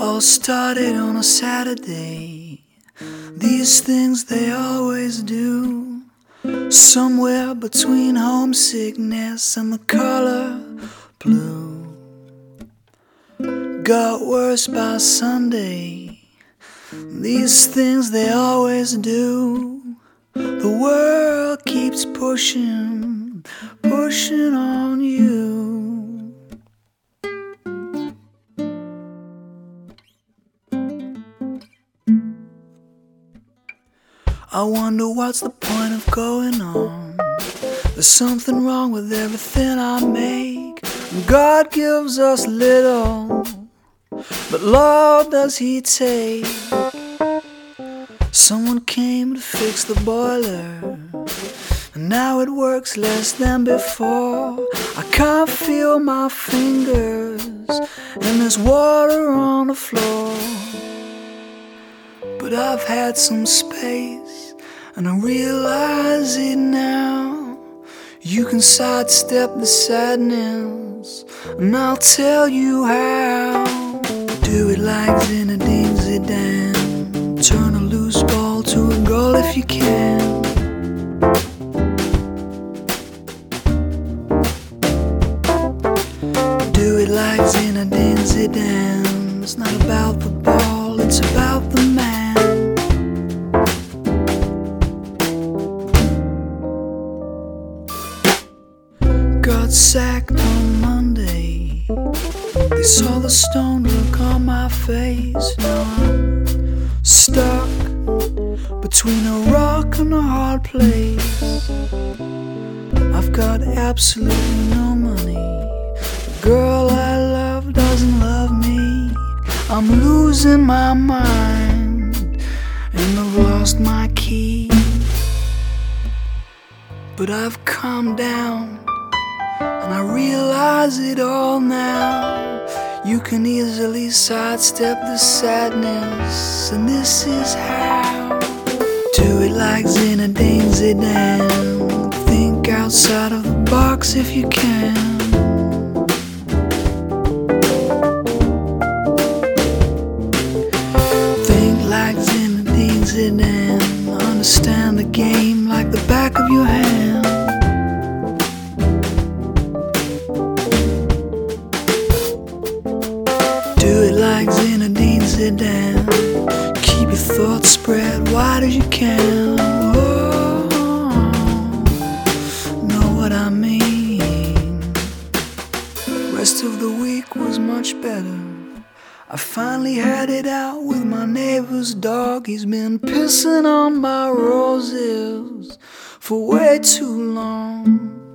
All started on a Saturday. These things they always do. Somewhere between homesickness and the color blue. Got worse by Sunday. These things they always do. The world keeps pushing, pushing on you. I wonder what's the point of going on. There's something wrong with everything I make. God gives us little, but Lord, does He take. Someone came to fix the boiler, and now it works less than before. I can't feel my fingers, and there's water on the floor. But I've had some space, and I realize it now. You can sidestep the sadness, and I'll tell you how. Do it like Zinedine Zidane. Turn a loose ball to a goal if you can. Do it like Zinedine Zidane. It's not about the ball, it's about the Got sacked on Monday. They saw the stone look on my face. Now I'm stuck between a rock and a hard place. I've got absolutely no money. The girl I love doesn't love me. I'm losing my mind and I've lost my key. But I've calmed down and I realize it all now. You can easily sidestep the sadness, and this is how. Do it like Zinedine Zidane. Think outside of the box if you can. Think like Zinedine Zidane. Understand the game like the back of your hand. Zinedine Zidane. Keep your thoughts spread wide as you can. Oh, know what I mean. Rest of the week was much better. I finally had it out with my neighbor's dog. He's been pissing on my roses for way too long.